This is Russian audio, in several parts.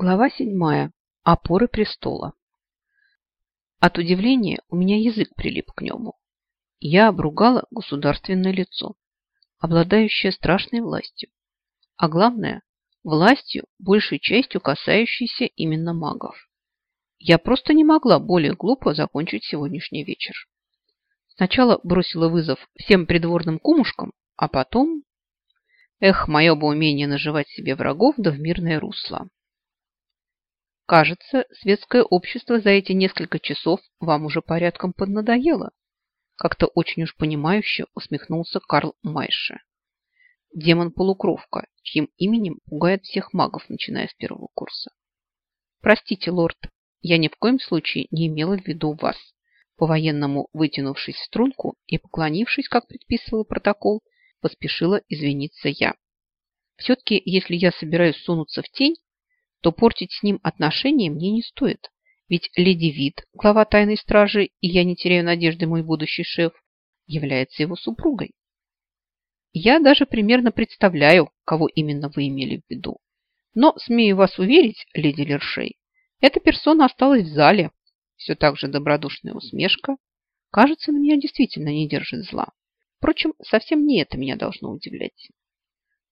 Глава седьмая. Опоры престола. От удивления у меня язык прилип к нему. Я обругала государственное лицо, обладающее страшной властью. А главное, властью, большей частью касающейся именно магов. Я просто не могла более глупо закончить сегодняшний вечер. Сначала бросила вызов всем придворным кумушкам, а потом... Эх, мое бы умение наживать себе врагов да в мирное русло. Кажется, светское общество за эти несколько часов вам уже порядком поднадоело. Как-то очень уж понимающе усмехнулся Карл Майше. Демон-полукровка, чьим именем пугает всех магов, начиная с первого курса. Простите, лорд, я ни в коем случае не имела в виду вас. По-военному вытянувшись в струнку и поклонившись, как предписывал протокол, поспешила извиниться я. Все-таки, если я собираюсь сунуться в тень, то портить с ним отношения мне не стоит. Ведь леди Вит, глава тайной стражи, и я не теряю надежды, мой будущий шеф, является его супругой. Я даже примерно представляю, кого именно вы имели в виду. Но, смею вас уверить, леди Лершей, эта персона осталась в зале. Все так же добродушная усмешка. Кажется, на меня действительно не держит зла. Впрочем, совсем не это меня должно удивлять.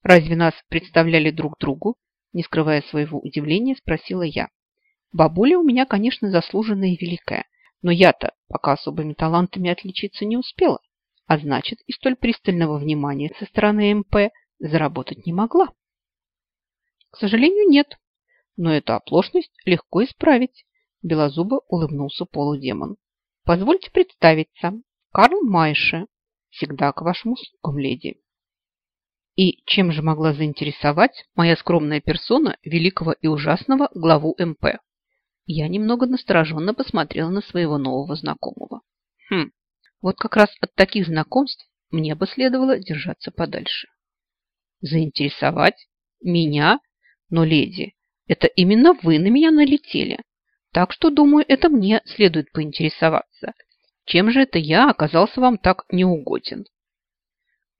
Разве нас представляли друг другу не скрывая своего удивления, спросила я. Бабуля у меня, конечно, заслуженная и великая, но я-то пока особыми талантами отличиться не успела, а значит, и столь пристального внимания со стороны МП заработать не могла. К сожалению, нет, но эту оплошность легко исправить. Белозубо улыбнулся полудемон. Позвольте представиться. Карл Майше. Всегда к вашим услугам, леди. И чем же могла заинтересовать моя скромная персона великого и ужасного главу МП? Я немного настороженно посмотрела на своего нового знакомого. Хм, вот как раз от таких знакомств мне бы следовало держаться подальше. Заинтересовать? Меня? Но, леди, это именно вы на меня налетели. Так что, думаю, это мне следует поинтересоваться. Чем же это я оказался вам так неугоден?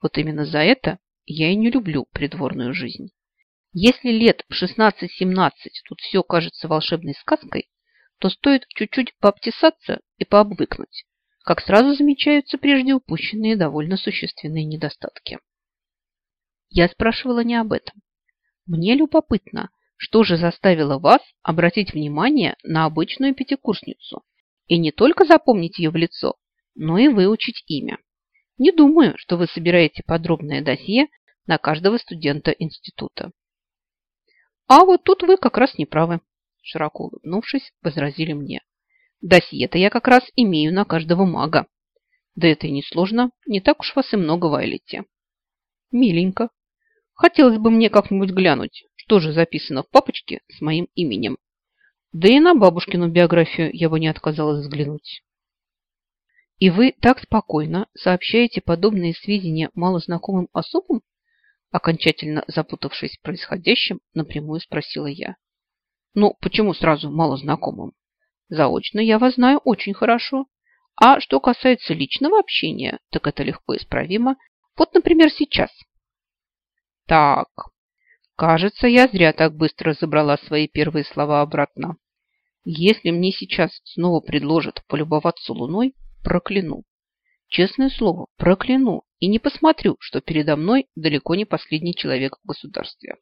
Вот именно за это я и не люблю придворную жизнь. Если лет в 16-17 тут все кажется волшебной сказкой, то стоит чуть-чуть пообтесаться и пообвыкнуть, как сразу замечаются прежде упущенные довольно существенные недостатки. Я спрашивала не об этом. Мне любопытно, что же заставило вас обратить внимание на обычную пятикурсницу и не только запомнить ее в лицо, но и выучить имя. Не думаю, что вы собираете подробное досье на каждого студента института. А вот тут вы как раз не правы, широко улыбнувшись, возразили мне. Досье-то я как раз имею на каждого мага. Да это и не сложно, не так уж вас и много в Айлете. Миленько. Хотелось бы мне как-нибудь глянуть, что же записано в папочке с моим именем. Да и на бабушкину биографию я бы не отказалась взглянуть. И вы так спокойно сообщаете подобные сведения малознакомым особам? Окончательно запутавшись в происходящем, напрямую спросила я. Ну, почему сразу малознакомым? Заочно я вас знаю очень хорошо. А что касается личного общения, так это легко исправимо. Вот, например, сейчас. Так, кажется, я зря так быстро забрала свои первые слова обратно. Если мне сейчас снова предложат полюбоваться луной, прокляну. Честное слово, прокляну и не посмотрю, что передо мной далеко не последний человек в государстве.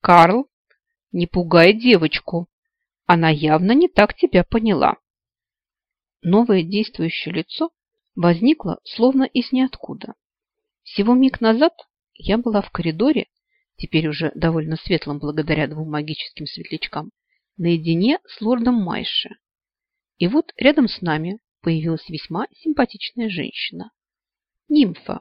Карл, не пугай девочку. Она явно не так тебя поняла. Новое действующее лицо возникло словно из ниоткуда. Всего миг назад я была в коридоре, теперь уже довольно светлым благодаря двум магическим светлячкам, наедине с лордом Майше. И вот рядом с нами появилась весьма симпатичная женщина. Нимфа.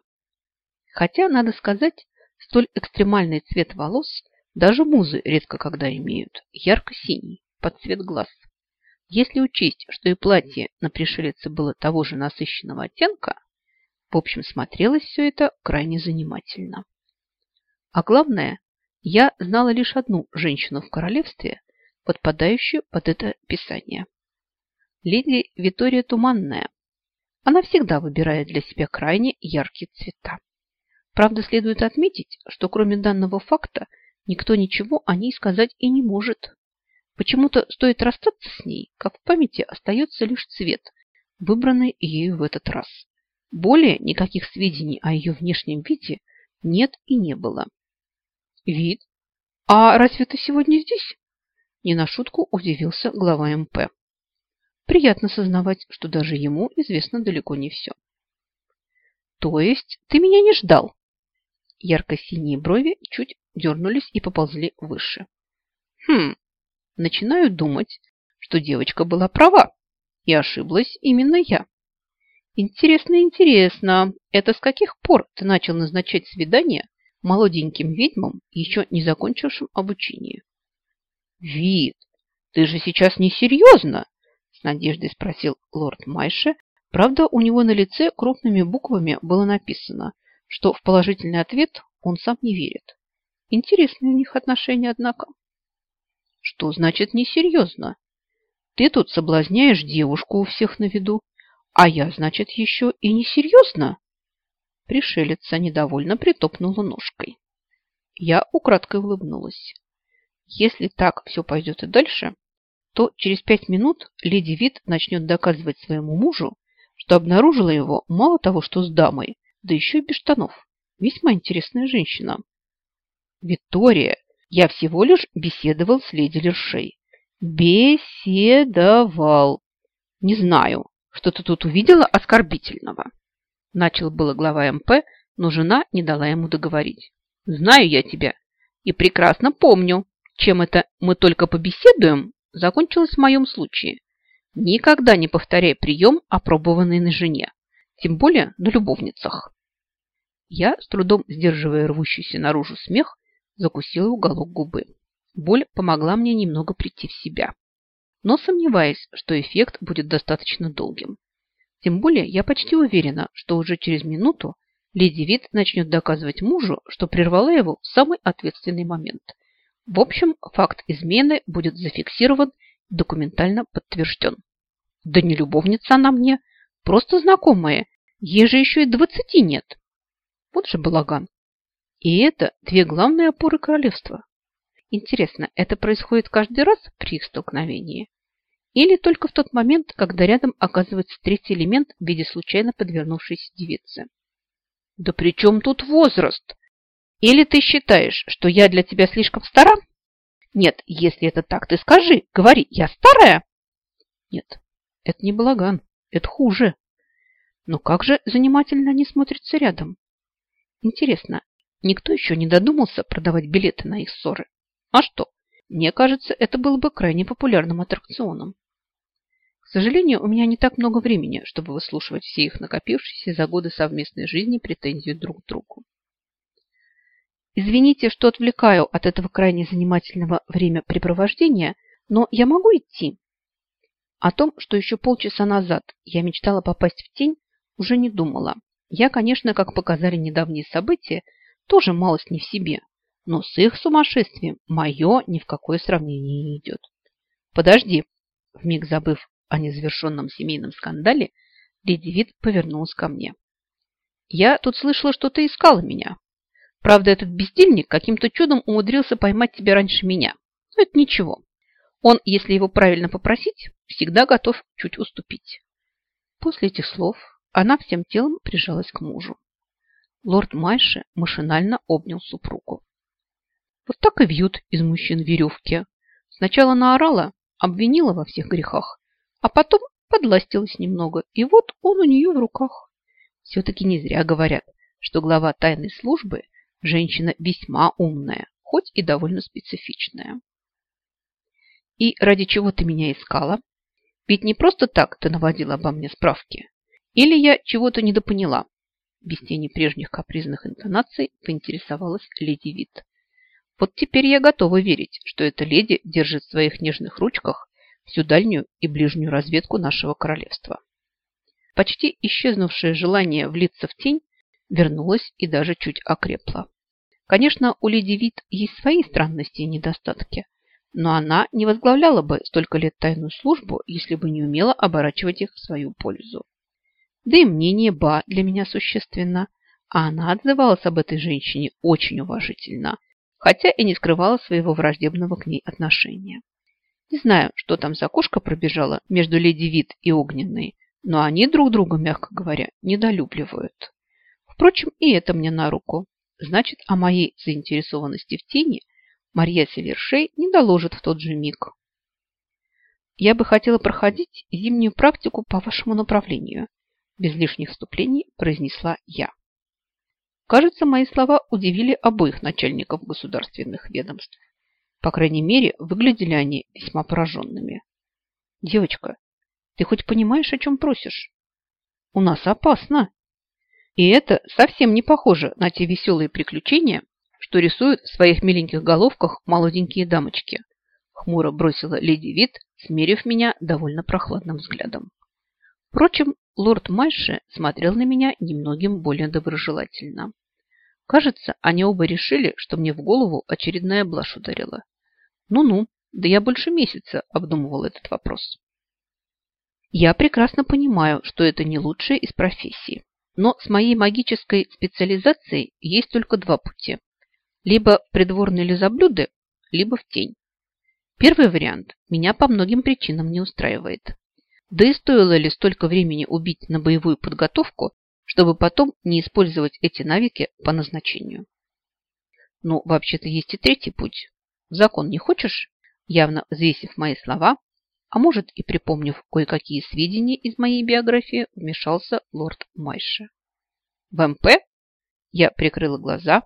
Хотя, надо сказать, столь экстремальный цвет волос даже музы редко когда имеют. Ярко-синий, под цвет глаз. Если учесть, что и платье на пришелице было того же насыщенного оттенка, в общем, смотрелось все это крайне занимательно. А главное, я знала лишь одну женщину в королевстве, подпадающую под это описание леди Витория Туманная. Она всегда выбирает для себя крайне яркие цвета. Правда, следует отметить, что кроме данного факта Никто ничего о ней сказать и не может. Почему-то стоит расстаться с ней, как в памяти остается лишь цвет, выбранный ею в этот раз. Более никаких сведений о ее внешнем виде нет и не было. Вид? А разве ты сегодня здесь? Не на шутку удивился глава МП. Приятно сознавать, что даже ему известно далеко не все. То есть ты меня не ждал? Ярко-синие брови чуть дернулись и поползли выше. Хм, начинаю думать, что девочка была права, и ошиблась именно я. Интересно, интересно, это с каких пор ты начал назначать свидания молоденьким ведьмам, еще не закончившим обучение? Вид, ты же сейчас не серьезно? С надеждой спросил лорд Майше. Правда, у него на лице крупными буквами было написано, что в положительный ответ он сам не верит. Интересные у них отношения, однако. Что значит несерьезно? Ты тут соблазняешь девушку у всех на виду, а я, значит, еще и несерьезно? Пришелица недовольно притопнула ножкой. Я украдкой улыбнулась. Если так все пойдет и дальше, то через пять минут леди Вит начнет доказывать своему мужу, что обнаружила его мало того, что с дамой, да еще и без штанов. Весьма интересная женщина. Виктория, я всего лишь беседовал с леди Лершей. Беседовал. Не знаю, что ты тут увидела оскорбительного. Начал было глава МП, но жена не дала ему договорить. Знаю я тебя и прекрасно помню, чем это мы только побеседуем, закончилось в моем случае. Никогда не повторяй прием, опробованный на жене, тем более на любовницах. Я, с трудом сдерживая рвущийся наружу смех, закусила уголок губы. Боль помогла мне немного прийти в себя. Но сомневаюсь, что эффект будет достаточно долгим. Тем более я почти уверена, что уже через минуту леди Вит начнет доказывать мужу, что прервала его в самый ответственный момент. В общем, факт измены будет зафиксирован и документально подтвержден. Да не любовница она мне, просто знакомая, ей же еще и двадцати нет. Вот же балаган. И это две главные опоры королевства. Интересно, это происходит каждый раз при их столкновении? Или только в тот момент, когда рядом оказывается третий элемент в виде случайно подвернувшейся девицы? Да при чем тут возраст? Или ты считаешь, что я для тебя слишком стара? Нет, если это так, ты скажи, говори, я старая? Нет, это не балаган, это хуже. Но как же занимательно они смотрятся рядом. Интересно, никто еще не додумался продавать билеты на их ссоры? А что? Мне кажется, это было бы крайне популярным аттракционом. К сожалению, у меня не так много времени, чтобы выслушивать все их накопившиеся за годы совместной жизни претензии друг к другу. Извините, что отвлекаю от этого крайне занимательного времяпрепровождения, но я могу идти? О том, что еще полчаса назад я мечтала попасть в тень, уже не думала. Я, конечно, как показали недавние события, тоже малость не в себе, но с их сумасшествием мое ни в какое сравнение не идет. Подожди, вмиг забыв о незавершенном семейном скандале, леди Вит повернулась ко мне. Я тут слышала, что ты искала меня. Правда, этот бездельник каким-то чудом умудрился поймать тебя раньше меня. Но это ничего. Он, если его правильно попросить, всегда готов чуть уступить. После этих слов она всем телом прижалась к мужу. Лорд Майши машинально обнял супругу. Вот так и вьют из мужчин веревки. Сначала наорала, обвинила во всех грехах, а потом подластилась немного, и вот он у нее в руках. Все-таки не зря говорят, что глава тайной службы – женщина весьма умная, хоть и довольно специфичная. И ради чего ты меня искала? Ведь не просто так ты наводила обо мне справки. Или я чего-то недопоняла? Без тени прежних капризных интонаций поинтересовалась леди Вит. Вот теперь я готова верить, что эта леди держит в своих нежных ручках всю дальнюю и ближнюю разведку нашего королевства. Почти исчезнувшее желание влиться в тень вернулось и даже чуть окрепло. Конечно, у леди Вит есть свои странности и недостатки, но она не возглавляла бы столько лет тайную службу, если бы не умела оборачивать их в свою пользу. Да и мнение Ба для меня существенно, а она отзывалась об этой женщине очень уважительно, хотя и не скрывала своего враждебного к ней отношения. Не знаю, что там за кошка пробежала между леди Вит и Огненной, но они друг друга, мягко говоря, недолюбливают. Впрочем, и это мне на руку. Значит, о моей заинтересованности в тени Марья Севершей не доложит в тот же миг. Я бы хотела проходить зимнюю практику по вашему направлению, без лишних вступлений произнесла я. Кажется, мои слова удивили обоих начальников государственных ведомств. По крайней мере, выглядели они весьма пораженными. Девочка, ты хоть понимаешь, о чем просишь? У нас опасно. И это совсем не похоже на те веселые приключения, что рисуют в своих миленьких головках молоденькие дамочки. Хмуро бросила леди Вит, смерив меня довольно прохладным взглядом. Впрочем, лорд Майши смотрел на меня немногим более доброжелательно. Кажется, они оба решили, что мне в голову очередная блажь ударила. Ну-ну, да я больше месяца обдумывал этот вопрос. Я прекрасно понимаю, что это не лучшая из профессий. Но с моей магической специализацией есть только два пути. Либо придворные лизоблюды, либо в тень. Первый вариант меня по многим причинам не устраивает. Да и стоило ли столько времени убить на боевую подготовку, чтобы потом не использовать эти навыки по назначению? Ну, вообще-то есть и третий путь. закон не хочешь? Явно взвесив мои слова, а может и припомнив кое-какие сведения из моей биографии, вмешался лорд Майша. В МП я прикрыла глаза,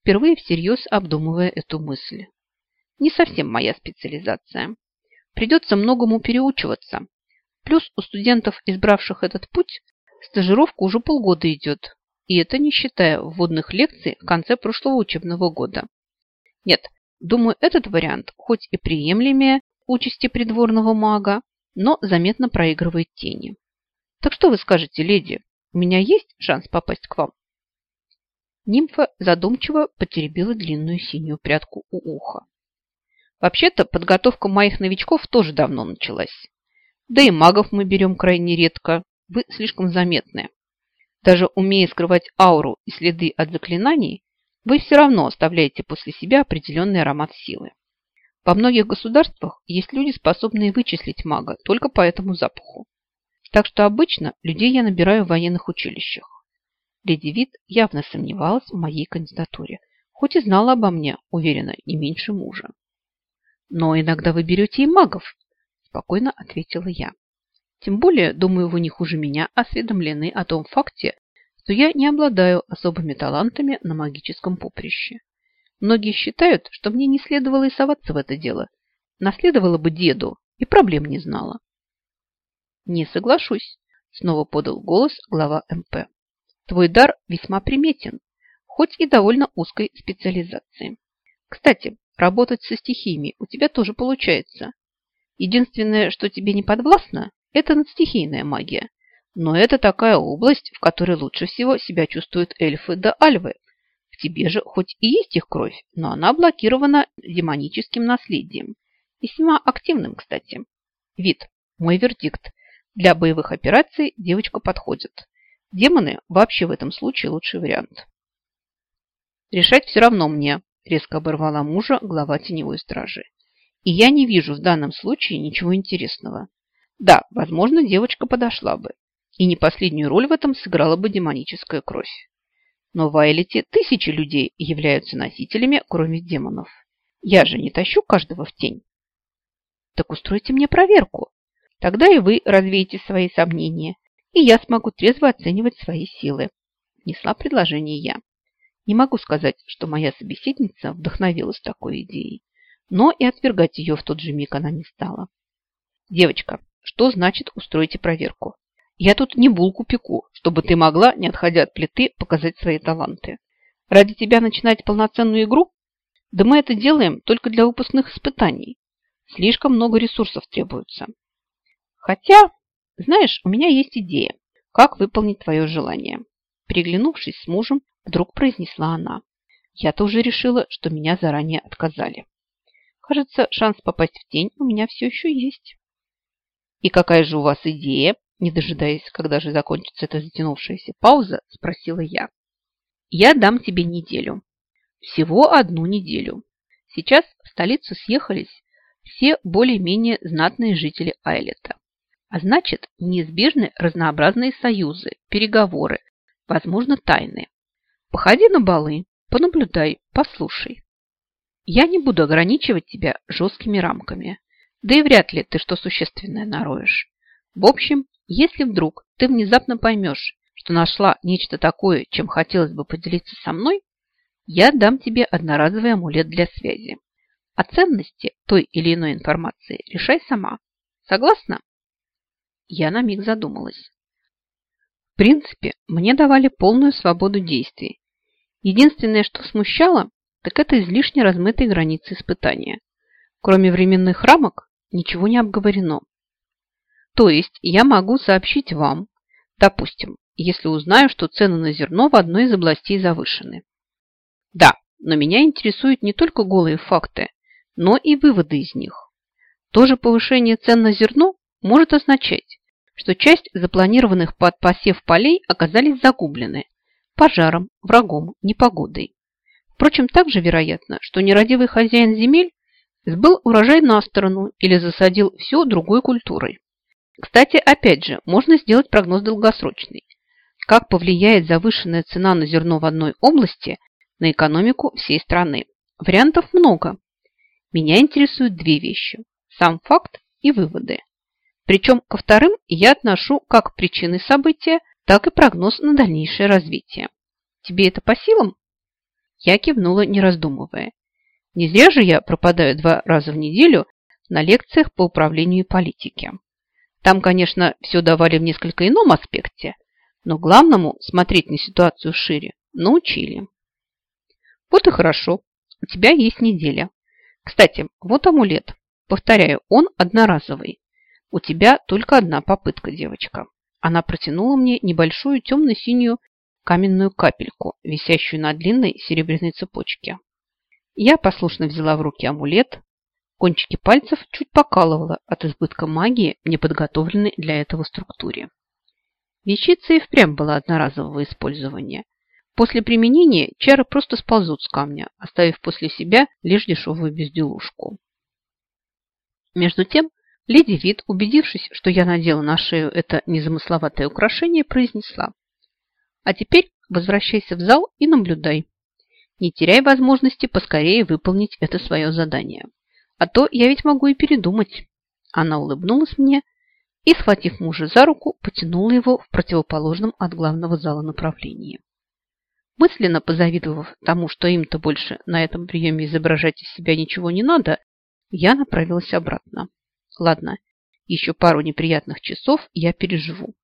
впервые всерьез обдумывая эту мысль. Не совсем моя специализация. Придется многому переучиваться, Плюс у студентов, избравших этот путь, стажировка уже полгода идет. И это не считая вводных лекций в конце прошлого учебного года. Нет, думаю, этот вариант хоть и приемлемее участи придворного мага, но заметно проигрывает тени. Так что вы скажете, леди, у меня есть шанс попасть к вам? Нимфа задумчиво потеребила длинную синюю прядку у уха. Вообще-то подготовка моих новичков тоже давно началась. Да и магов мы берем крайне редко. Вы слишком заметны. Даже умея скрывать ауру и следы от заклинаний, вы все равно оставляете после себя определенный аромат силы. Во многих государствах есть люди, способные вычислить мага только по этому запаху. Так что обычно людей я набираю в военных училищах. Леди Вит явно сомневалась в моей кандидатуре, хоть и знала обо мне, уверена, не меньше мужа. Но иногда вы берете и магов, спокойно ответила я. Тем более, думаю, вы не хуже меня осведомлены о том факте, что я не обладаю особыми талантами на магическом поприще. Многие считают, что мне не следовало и соваться в это дело. Наследовала бы деду и проблем не знала. Не соглашусь, снова подал голос глава МП. Твой дар весьма приметен, хоть и довольно узкой специализации. Кстати, работать со стихиями у тебя тоже получается. Единственное, что тебе не подвластно, это надстихийная магия. Но это такая область, в которой лучше всего себя чувствуют эльфы да альвы. Тебе же хоть и есть их кровь, но она блокирована демоническим наследием. Весьма активным, кстати. Вид. Мой вердикт. Для боевых операций девочка подходит. Демоны вообще в этом случае лучший вариант. Решать все равно мне, резко оборвала мужа глава теневой стражи. И я не вижу в данном случае ничего интересного. Да, возможно, девочка подошла бы. И не последнюю роль в этом сыграла бы демоническая кровь. Но в Айлете тысячи людей являются носителями крови демонов. Я же не тащу каждого в тень. Так устройте мне проверку. Тогда и вы развеете свои сомнения, и я смогу трезво оценивать свои силы. Несла предложение я. Не могу сказать, что моя собеседница вдохновилась такой идеей но и отвергать ее в тот же миг она не стала. «Девочка, что значит устройте проверку? Я тут не булку пеку, чтобы ты могла, не отходя от плиты, показать свои таланты. Ради тебя начинать полноценную игру? Да мы это делаем только для выпускных испытаний. Слишком много ресурсов требуется. Хотя, знаешь, у меня есть идея, как выполнить твое желание. Приглянувшись с мужем, вдруг произнесла она. Я-то уже решила, что меня заранее отказали. Кажется, шанс попасть в тень у меня все еще есть. И какая же у вас идея? Не дожидаясь, когда же закончится эта затянувшаяся пауза, спросила я. Я дам тебе неделю. Всего одну неделю. Сейчас в столицу съехались все более-менее знатные жители Айлета. А значит, неизбежны разнообразные союзы, переговоры, возможно, тайны. Походи на балы, понаблюдай, послушай. Я не буду ограничивать тебя жесткими рамками. Да и вряд ли ты что существенное нароешь. В общем, если вдруг ты внезапно поймешь, что нашла нечто такое, чем хотелось бы поделиться со мной, я дам тебе одноразовый амулет для связи. О ценности той или иной информации решай сама. Согласна? Я на миг задумалась. В принципе, мне давали полную свободу действий. Единственное, что смущало, так это излишне размытые границы испытания. Кроме временных рамок, ничего не обговорено. То есть я могу сообщить вам, допустим, если узнаю, что цены на зерно в одной из областей завышены. Да, но меня интересуют не только голые факты, но и выводы из них. То же повышение цен на зерно может означать, что часть запланированных под посев полей оказались загублены пожаром, врагом, непогодой. Впрочем, также вероятно, что нерадивый хозяин земель сбыл урожай на сторону или засадил все другой культурой. Кстати, опять же, можно сделать прогноз долгосрочный. Как повлияет завышенная цена на зерно в одной области на экономику всей страны? Вариантов много. Меня интересуют две вещи – сам факт и выводы. Причем ко вторым я отношу как причины события, так и прогноз на дальнейшее развитие. Тебе это по силам? Я кивнула, не раздумывая. Не зря же я пропадаю два раза в неделю на лекциях по управлению и. Там, конечно, все давали в несколько ином аспекте, но главному смотреть на ситуацию шире научили. Вот и хорошо. У тебя есть неделя. Кстати, вот амулет. Повторяю, он одноразовый. У тебя только одна попытка, девочка. Она протянула мне небольшую темно-синюю каменную капельку, висящую на длинной серебряной цепочке. Я послушно взяла в руки амулет. Кончики пальцев чуть покалывало от избытка магии, неподготовленной для этого структуре. Вещица и впрямь была одноразового использования. После применения чары просто сползут с камня, оставив после себя лишь дешевую безделушку. Между тем, леди Вит, убедившись, что я надела на шею это незамысловатое украшение, произнесла. А теперь возвращайся в зал и наблюдай. Не теряй возможности поскорее выполнить это свое задание. А то я ведь могу и передумать. Она улыбнулась мне и, схватив мужа за руку, потянула его в противоположном от главного зала направлении. Мысленно позавидовав тому, что им-то больше на этом приеме изображать из себя ничего не надо, я направилась обратно. Ладно, еще пару неприятных часов я переживу.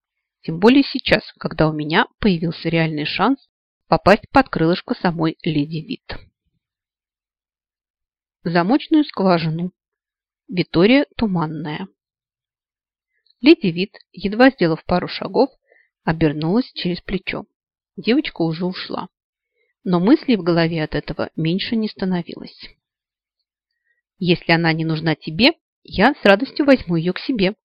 Тем более сейчас, когда у меня появился реальный шанс попасть под крылышко самой леди Вит. Замочную скважину. Витория Туманная. Леди Вит, едва сделав пару шагов, обернулась через плечо. Девочка уже ушла. Но мыслей в голове от этого меньше не становилось. Если она не нужна тебе, я с радостью возьму ее к себе.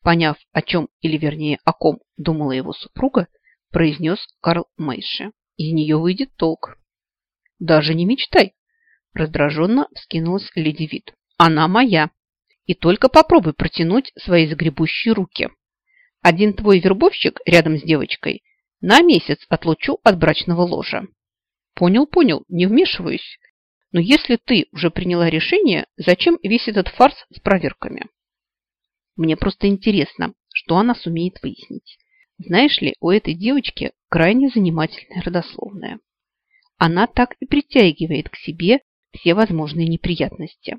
Поняв, о чем, или вернее, о ком думала его супруга, произнес Карл Мейше. Из нее выйдет толк. Даже не мечтай, раздраженно вскинулась леди Вит. Она моя. И только попробуй протянуть свои загребущие руки. Один твой вербовщик рядом с девочкой на месяц отлучу от брачного ложа. Понял, понял, не вмешиваюсь. Но если ты уже приняла решение, зачем весь этот фарс с проверками? Мне просто интересно, что она сумеет выяснить. Знаешь ли, у этой девочки крайне занимательная родословная. Она так и притягивает к себе все возможные неприятности.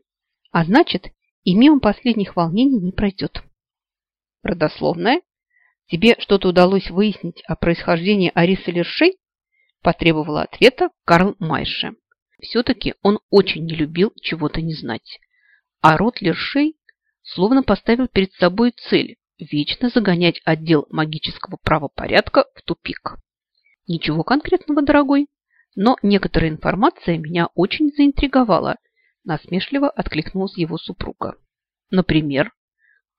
А значит, и мимо последних волнений не пройдет. Родословная? Тебе что-то удалось выяснить о происхождении Арисы Лершей? Потребовала ответа Карл Майше. Все-таки он очень не любил чего-то не знать. А род Лершей словно поставил перед собой цель вечно загонять отдел магического правопорядка в тупик. Ничего конкретного, дорогой, но некоторая информация меня очень заинтриговала, насмешливо откликнулась его супруга. Например,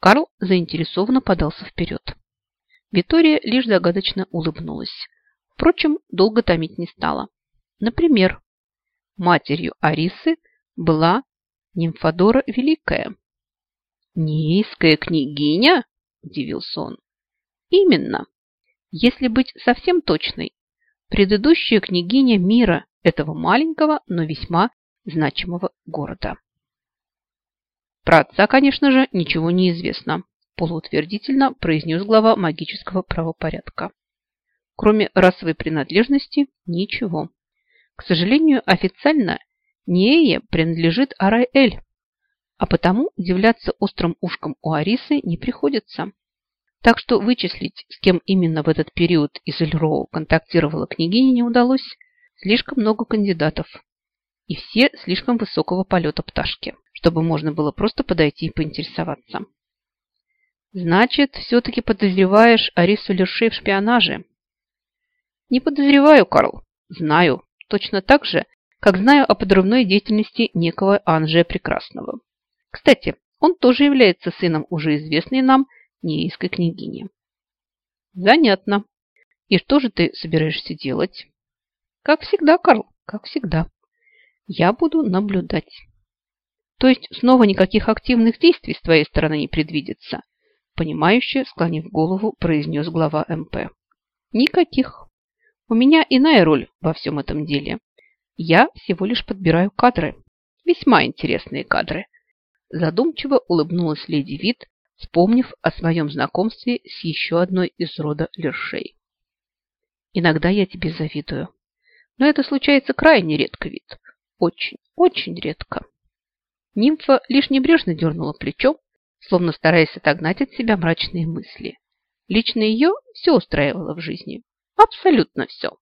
Карл заинтересованно подался вперед. Витория лишь загадочно улыбнулась. Впрочем, долго томить не стала. Например, матерью Арисы была Нимфодора Великая. «Неиская княгиня?» – удивился он. «Именно. Если быть совсем точной, предыдущая княгиня мира этого маленького, но весьма значимого города». Про отца, конечно же, ничего не известно, полуутвердительно произнес глава магического правопорядка. Кроме расовой принадлежности, ничего. К сожалению, официально Нея принадлежит Арай-Эль, а потому удивляться острым ушкам у Арисы не приходится. Так что вычислить, с кем именно в этот период из Эльроу контактировала княгиня, не удалось. Слишком много кандидатов. И все слишком высокого полета пташки, чтобы можно было просто подойти и поинтересоваться. Значит, все-таки подозреваешь Арису Лершей в шпионаже? Не подозреваю, Карл. Знаю. Точно так же, как знаю о подрывной деятельности некого Анжея Прекрасного. Кстати, он тоже является сыном уже известной нам неейской княгини. Занятно. И что же ты собираешься делать? Как всегда, Карл, как всегда. Я буду наблюдать. То есть снова никаких активных действий с твоей стороны не предвидится? Понимающе, склонив голову, произнес глава МП. Никаких. У меня иная роль во всем этом деле. Я всего лишь подбираю кадры. Весьма интересные кадры. Задумчиво улыбнулась леди Вит, вспомнив о своем знакомстве с еще одной из рода Лершей. Иногда я тебе завидую. Но это случается крайне редко, Вит. Очень, очень редко. Нимфа лишь небрежно дернула плечом, словно стараясь отогнать от себя мрачные мысли. Лично ее все устраивало в жизни. Абсолютно все.